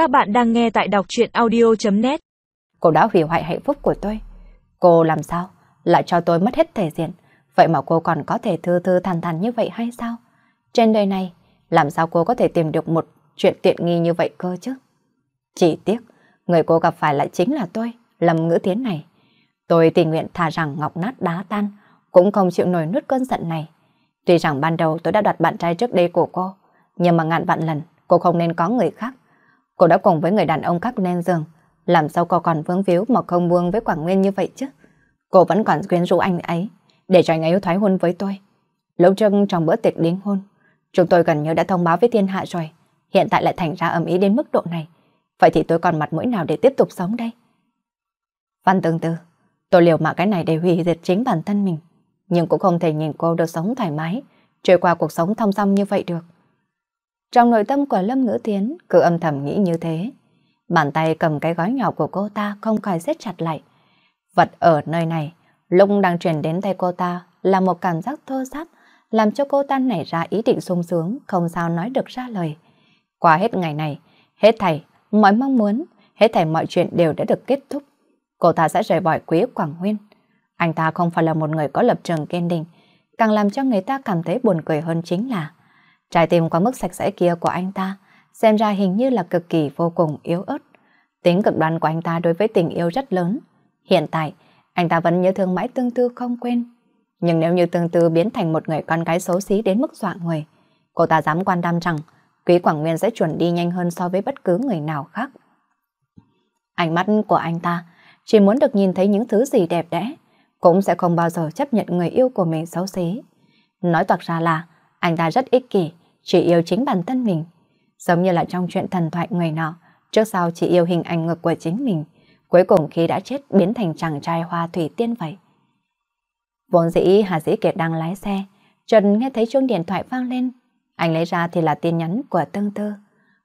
Các bạn đang nghe tại đọc truyện audio.net Cô đã hủy hoại hạnh phúc của tôi. Cô làm sao? Lại cho tôi mất hết thể diện. Vậy mà cô còn có thể thư thư thàn thàn như vậy hay sao? Trên đời này, làm sao cô có thể tìm được một chuyện tiện nghi như vậy cơ chứ? Chỉ tiếc, người cô gặp phải lại chính là tôi, Lâm Ngữ Tiến này. Tôi tình nguyện thà rằng ngọc nát đá tan, cũng không chịu nổi nuốt cơn giận này. Tuy rằng ban đầu tôi đã đoạt bạn trai trước đây của cô, nhưng mà ngàn vạn lần cô không nên có người khác. Cô đã cùng với người đàn ông khác lên giường, làm sao cô còn vướng víu mà không buông với Quảng Nguyên như vậy chứ? Cô vẫn còn quyến rũ anh ấy, để cho anh ấy thoái hôn với tôi. Lúc trước trong bữa tiệc đính hôn, chúng tôi gần như đã thông báo với thiên hạ rồi, hiện tại lại thành ra ầm ý đến mức độ này. Vậy thì tôi còn mặt mũi nào để tiếp tục sống đây? Văn tương tư, tôi liều mạng cái này để hủy diệt chính bản thân mình, nhưng cũng không thể nhìn cô được sống thoải mái, trôi qua cuộc sống thong dong như vậy được. Trong nội tâm của Lâm Ngữ Tiến cứ âm thầm nghĩ như thế. Bàn tay cầm cái gói nhỏ của cô ta không khỏi siết chặt lại. Vật ở nơi này, lúc đang truyền đến tay cô ta là một cảm giác thô sáp, làm cho cô ta nảy ra ý định sung sướng, không sao nói được ra lời. Qua hết ngày này, hết thảy, mọi mong muốn, hết thảy mọi chuyện đều đã được kết thúc. Cô ta sẽ rời bỏ quý Quảng Nguyên. Anh ta không phải là một người có lập trường kiên định, càng làm cho người ta cảm thấy buồn cười hơn chính là Trái tim quá mức sạch sẽ kia của anh ta xem ra hình như là cực kỳ vô cùng yếu ớt. Tính cực đoan của anh ta đối với tình yêu rất lớn. Hiện tại, anh ta vẫn nhớ thương mãi tương tư không quên. Nhưng nếu như tương tư biến thành một người con gái xấu xí đến mức dọa người, cô ta dám quan tâm rằng Quý Quảng Nguyên sẽ chuẩn đi nhanh hơn so với bất cứ người nào khác. Ánh mắt của anh ta chỉ muốn được nhìn thấy những thứ gì đẹp đẽ, cũng sẽ không bao giờ chấp nhận người yêu của mình xấu xí. Nói toạc ra là anh ta rất ích kỷ, chỉ yêu chính bản thân mình. Giống như là trong chuyện thần thoại người nọ, trước sau chỉ yêu hình ảnh ngực của chính mình, cuối cùng khi đã chết biến thành chàng trai hoa thủy tiên vậy. Vốn dĩ Hà Dĩ Kiệt đang lái xe, Trần nghe thấy chuông điện thoại vang lên. Anh lấy ra thì là tin nhắn của Tương Tư.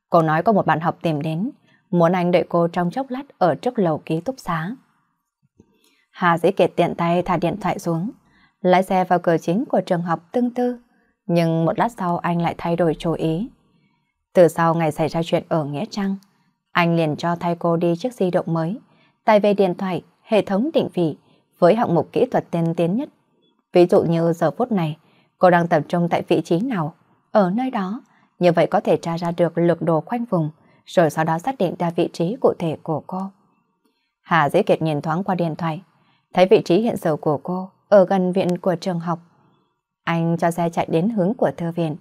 Cô nói có một bạn học tìm đến, muốn anh đợi cô trong chốc lát ở trước lầu ký túc xá. Hà Dĩ Kiệt tiện tay thả điện thoại xuống, lái xe vào cửa chính của trường học Tương Tư. Nhưng một lát sau anh lại thay đổi chủ ý. Từ sau ngày xảy ra chuyện ở Nghĩa Trang, anh liền cho thay cô đi chiếc di động mới, tay về điện thoại, hệ thống định vị với hạng mục kỹ thuật tiên tiến nhất. Ví dụ như giờ phút này, cô đang tập trung tại vị trí nào, ở nơi đó, như vậy có thể tra ra được lược đồ khoanh vùng, rồi sau đó xác định ra vị trí cụ thể của cô. Hà Dĩ Kiệt nhìn thoáng qua điện thoại, thấy vị trí hiện giờ của cô ở gần viện của trường học, anh cho xe chạy đến hướng của thư viện,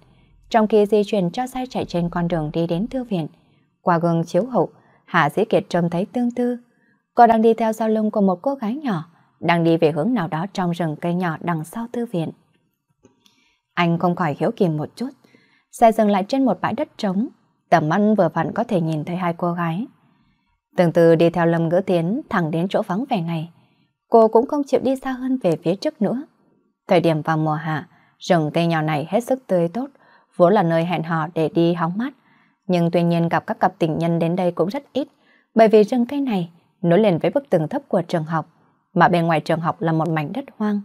trong khi di chuyển cho xe chạy trên con đường đi đến thư viện. Qua gương chiếu hậu, Hạ Dĩ Kiệt trông thấy tương tư. Cô đang đi theo sau lưng của một cô gái nhỏ, đang đi về hướng nào đó trong rừng cây nhỏ đằng sau thư viện. Anh không khỏi hiếu kỳ một chút. Xe dừng lại trên một bãi đất trống, tầm mắt vừa vặn có thể nhìn thấy hai cô gái. Tương tư đi theo Lâm Ngữ Tiến thẳng đến chỗ vắng vẻ này. Cô cũng không chịu đi xa hơn về phía trước nữa. Thời điểm vào mùa hạ, Rừng cây nhỏ này hết sức tươi tốt, vốn là nơi hẹn hò để đi hóng mát. Nhưng tuy nhiên gặp các cặp tình nhân đến đây cũng rất ít, bởi vì rừng cây này nối liền với bức tường thấp của trường học, mà bên ngoài trường học là một mảnh đất hoang.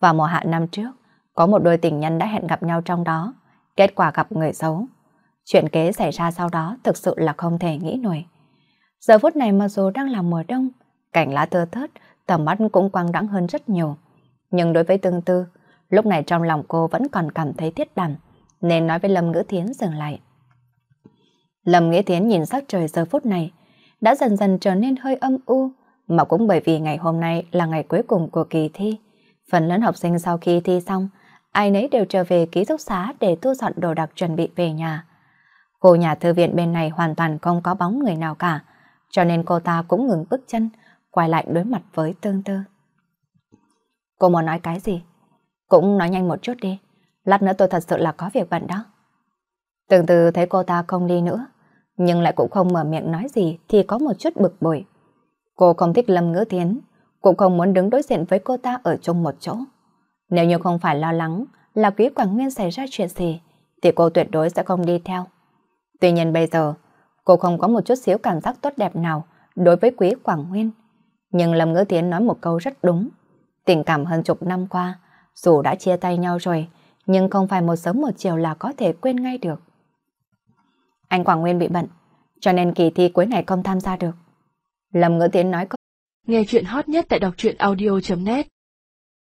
Vào mùa hạ năm trước, có một đôi tình nhân đã hẹn gặp nhau trong đó, kết quả gặp người xấu. Chuyện kế xảy ra sau đó thực sự là không thể nghĩ nổi. Giờ phút này mặc dù đang là mùa đông, cảnh lá thưa thớt, tầm mắt cũng quang đãng hơn rất nhiều. Nhưng đối với tương tư, Lúc này trong lòng cô vẫn còn cảm thấy thiết đảm, nên nói với Lâm Ngữ Thiến dừng lại. Lâm Nghĩa Thiến nhìn sắc trời giờ phút này, đã dần dần trở nên hơi âm u, mà cũng bởi vì ngày hôm nay là ngày cuối cùng của kỳ thi. Phần lớn học sinh sau khi thi xong, ai nấy đều trở về ký túc xá để thu dọn đồ đạc chuẩn bị về nhà. Cô nhà thư viện bên này hoàn toàn không có bóng người nào cả, cho nên cô ta cũng ngừng bước chân, quay lại đối mặt với tương tư. Cô muốn nói cái gì? Cũng nói nhanh một chút đi, lát nữa tôi thật sự là có việc bận đó. Từng từ thấy cô ta không đi nữa, nhưng lại cũng không mở miệng nói gì thì có một chút bực bội. Cô không thích Lâm Ngữ thiến, cũng không muốn đứng đối diện với cô ta ở chung một chỗ. Nếu như không phải lo lắng là Quý Quảng Nguyên xảy ra chuyện gì, thì cô tuyệt đối sẽ không đi theo. Tuy nhiên bây giờ, cô không có một chút xíu cảm giác tốt đẹp nào đối với Quý Quảng Nguyên. Nhưng Lâm Ngữ thiến nói một câu rất đúng. Tình cảm hơn chục năm qua, dù đã chia tay nhau rồi, nhưng không phải một sớm một chiều là có thể quên ngay được. Anh Quảng Nguyên bị bận, cho nên kỳ thi cuối này không tham gia được. Lâm Ngữ Tiến nói Nghe chuyện hot nhất tại đọc truyện audio.net